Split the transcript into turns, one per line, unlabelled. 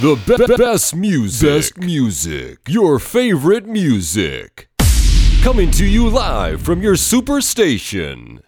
The be- best music. Best music. Your favorite music. Coming to you live from your superstation.